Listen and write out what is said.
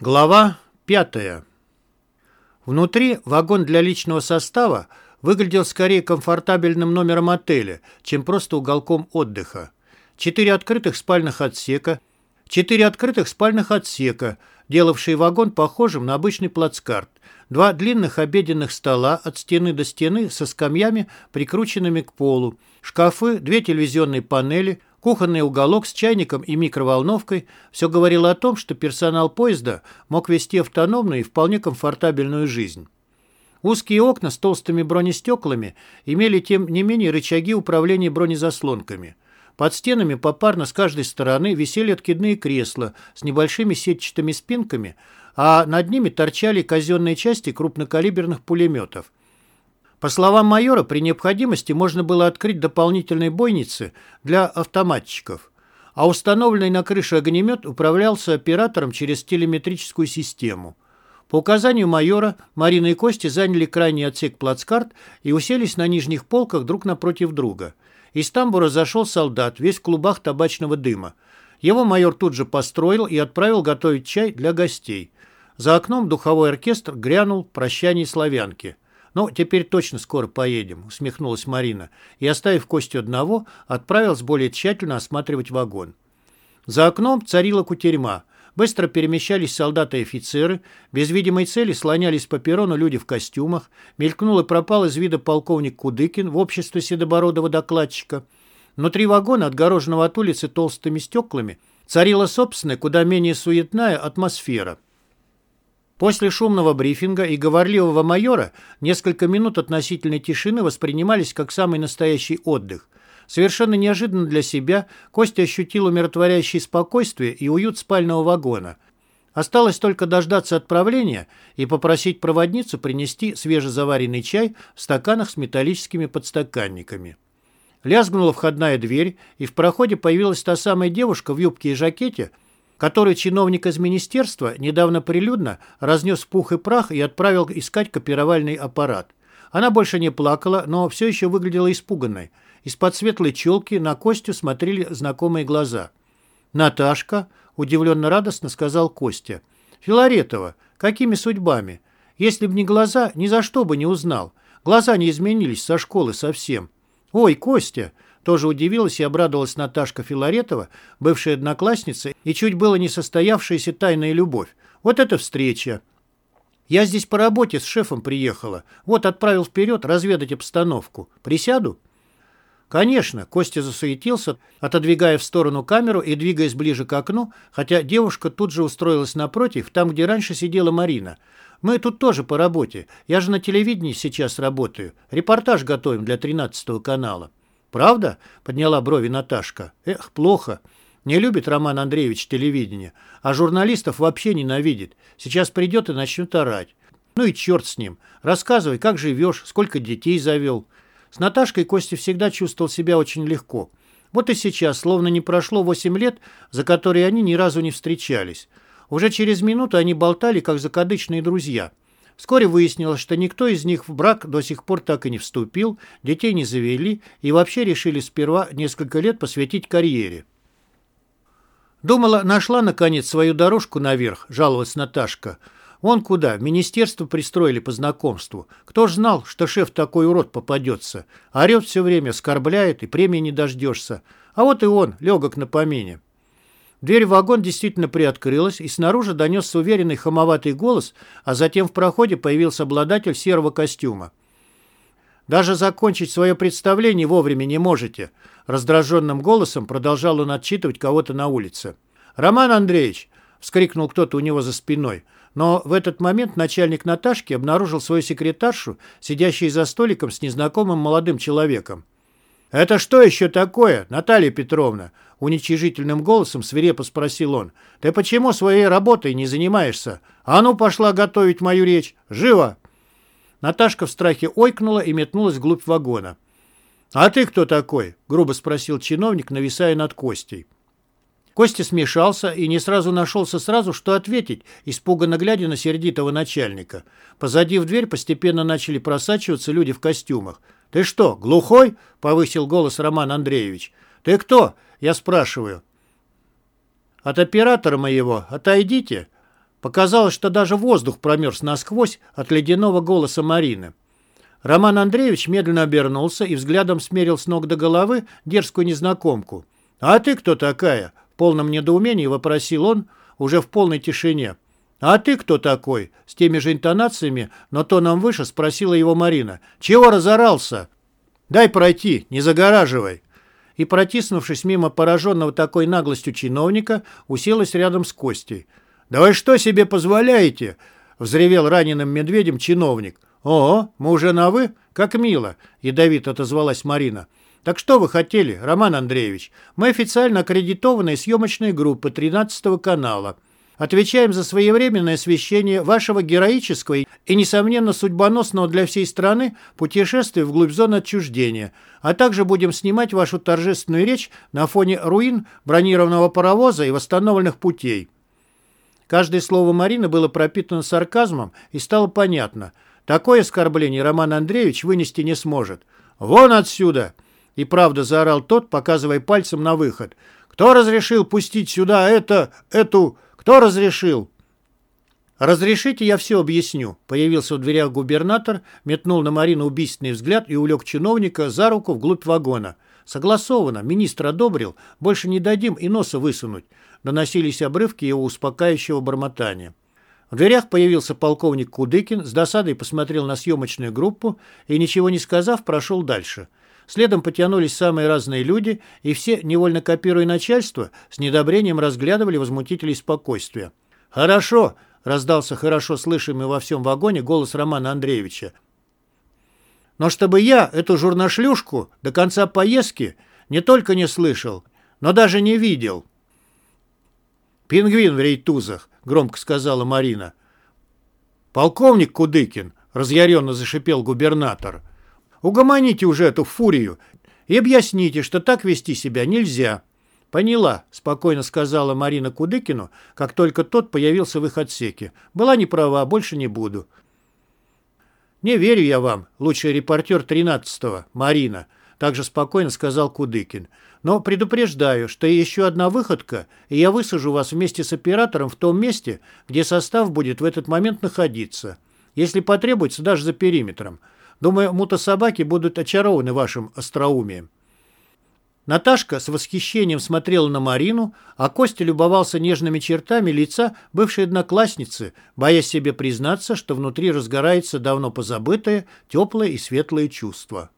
Глава пятая. Внутри вагон для личного состава выглядел скорее комфортабельным номером отеля, чем просто уголком отдыха. Четыре открытых спальных отсека, четыре открытых спальных отсека, делавшие вагон похожим на обычный плацкарт, два длинных обеденных стола от стены до стены со скамьями, прикрученными к полу, шкафы, две телевизионные панели – Кухонный уголок с чайником и микроволновкой все говорило о том, что персонал поезда мог вести автономную и вполне комфортабельную жизнь. Узкие окна с толстыми бронестеклами имели, тем не менее, рычаги управления бронезаслонками. Под стенами попарно с каждой стороны висели откидные кресла с небольшими сетчатыми спинками, а над ними торчали казенные части крупнокалиберных пулеметов – по словам майора, при необходимости можно было открыть дополнительные бойницы для автоматчиков, а установленный на крыше огнемет управлялся оператором через телеметрическую систему. По указанию майора Марина и Костя заняли крайний отсек плацкарт и уселись на нижних полках друг напротив друга. Из тамбура зашел солдат, весь в клубах табачного дыма. Его майор тут же построил и отправил готовить чай для гостей. За окном духовой оркестр грянул прощание славянки. «Ну, теперь точно скоро поедем», — усмехнулась Марина, и, оставив Костю одного, отправилась более тщательно осматривать вагон. За окном царила кутерьма. Быстро перемещались солдаты и офицеры, без видимой цели слонялись по перрону люди в костюмах, мелькнул и пропал из вида полковник Кудыкин в обществе седобородого докладчика. Внутри вагона, отгороженного от улицы толстыми стеклами, царила собственная, куда менее суетная атмосфера. После шумного брифинга и говорливого майора несколько минут относительной тишины воспринимались как самый настоящий отдых. Совершенно неожиданно для себя Костя ощутил умиротворяющее спокойствие и уют спального вагона. Осталось только дождаться отправления и попросить проводницу принести свежезаваренный чай в стаканах с металлическими подстаканниками. Лязгнула входная дверь, и в проходе появилась та самая девушка в юбке и жакете – который чиновник из министерства недавно прилюдно разнес пух и прах и отправил искать копировальный аппарат. Она больше не плакала, но все еще выглядела испуганной. Из-под светлой челки на Костю смотрели знакомые глаза. «Наташка?» – удивленно-радостно сказал Костя. «Филаретова, какими судьбами? Если б не глаза, ни за что бы не узнал. Глаза не изменились со школы совсем. Ой, Костя!» Тоже удивилась и обрадовалась Наташка Филаретова, бывшая одноклассница и чуть было не состоявшаяся тайная любовь. Вот это встреча! Я здесь по работе с шефом приехала. Вот отправил вперед разведать обстановку. Присяду? Конечно, Костя засуетился, отодвигая в сторону камеру и двигаясь ближе к окну, хотя девушка тут же устроилась напротив, там, где раньше сидела Марина. Мы тут тоже по работе. Я же на телевидении сейчас работаю. Репортаж готовим для 13 канала. «Правда?» — подняла брови Наташка. «Эх, плохо. Не любит Роман Андреевич телевидение, а журналистов вообще ненавидит. Сейчас придет и начнет орать. Ну и черт с ним. Рассказывай, как живешь, сколько детей завел». С Наташкой Костя всегда чувствовал себя очень легко. Вот и сейчас, словно не прошло восемь лет, за которые они ни разу не встречались. Уже через минуту они болтали, как закадычные друзья – Вскоре выяснилось, что никто из них в брак до сих пор так и не вступил, детей не завели и вообще решили сперва несколько лет посвятить карьере. Думала, нашла, наконец, свою дорожку наверх, жаловалась Наташка. Вон куда, в министерство пристроили по знакомству. Кто ж знал, что шеф такой урод попадется? Орет все время, оскорбляет, и премии не дождешься. А вот и он, легок на помине. Дверь в вагон действительно приоткрылась, и снаружи донесся уверенный хамоватый голос, а затем в проходе появился обладатель серого костюма. «Даже закончить свое представление вовремя не можете», раздраженным голосом продолжал он отчитывать кого-то на улице. «Роман Андреевич!» — вскрикнул кто-то у него за спиной. Но в этот момент начальник Наташки обнаружил свою секретаршу, сидящей за столиком с незнакомым молодым человеком. «Это что еще такое, Наталья Петровна?» Уничижительным голосом свирепо спросил он. «Ты почему своей работой не занимаешься? А ну пошла готовить мою речь! Живо!» Наташка в страхе ойкнула и метнулась вглубь вагона. «А ты кто такой?» — грубо спросил чиновник, нависая над Костей. Костя смешался и не сразу нашелся сразу, что ответить, испуганно глядя на сердитого начальника. Позади в дверь постепенно начали просачиваться люди в костюмах. «Ты что, глухой?» — повысил голос Роман Андреевич. «Ты кто?» — я спрашиваю. «От оператора моего отойдите!» Показалось, что даже воздух промерз насквозь от ледяного голоса Марины. Роман Андреевич медленно обернулся и взглядом смерил с ног до головы дерзкую незнакомку. «А ты кто такая?» В полном недоумении вопросил он, уже в полной тишине. «А ты кто такой?» С теми же интонациями, но тоном выше спросила его Марина. «Чего разорался?» «Дай пройти, не загораживай». И, протиснувшись мимо пораженного такой наглостью чиновника, уселась рядом с Костей. «Да вы что себе позволяете?» — взревел раненым медведем чиновник. «О, мы уже на «вы»? Как мило!» — ядовито отозвалась Марина. «Так что вы хотели, Роман Андреевич? Мы официально аккредитованная съемочная группа 13 канала. Отвечаем за своевременное освещение вашего героического и, несомненно, судьбоносного для всей страны путешествия вглубь зоны отчуждения, а также будем снимать вашу торжественную речь на фоне руин бронированного паровоза и восстановленных путей». Каждое слово Марины было пропитано сарказмом и стало понятно. Такое оскорбление Роман Андреевич вынести не сможет. «Вон отсюда!» И правда заорал тот, показывая пальцем на выход. «Кто разрешил пустить сюда это... эту... Кто разрешил?» «Разрешите, я все объясню», — появился в дверях губернатор, метнул на Марину убийственный взгляд и улег чиновника за руку вглубь вагона. «Согласовано, министр одобрил, больше не дадим и носа высунуть», — доносились обрывки его успокаивающего бормотания. В дверях появился полковник Кудыкин, с досадой посмотрел на съемочную группу и, ничего не сказав, прошел дальше. Следом потянулись самые разные люди, и все, невольно копируя начальство, с недобрением разглядывали возмутителей спокойствия. «Хорошо!» — раздался хорошо слышимый во всем вагоне голос Романа Андреевича. «Но чтобы я эту журношлюшку до конца поездки не только не слышал, но даже не видел». «Пингвин в рейтузах», — громко сказала Марина. «Полковник Кудыкин», — разъяренно зашипел губернатор, — Угомоните уже эту фурию и объясните, что так вести себя нельзя». «Поняла», — спокойно сказала Марина Кудыкину, как только тот появился в их отсеке. «Была не права, больше не буду». «Не верю я вам, лучший репортер 13-го, Марина», — также спокойно сказал Кудыкин. «Но предупреждаю, что еще одна выходка, и я высажу вас вместе с оператором в том месте, где состав будет в этот момент находиться. Если потребуется, даже за периметром. Думаю, мутасобаки будут очарованы вашим остроумием». Наташка с восхищением смотрела на Марину, а Костя любовался нежными чертами лица бывшей одноклассницы, боясь себе признаться, что внутри разгорается давно позабытое, теплое и светлое чувство.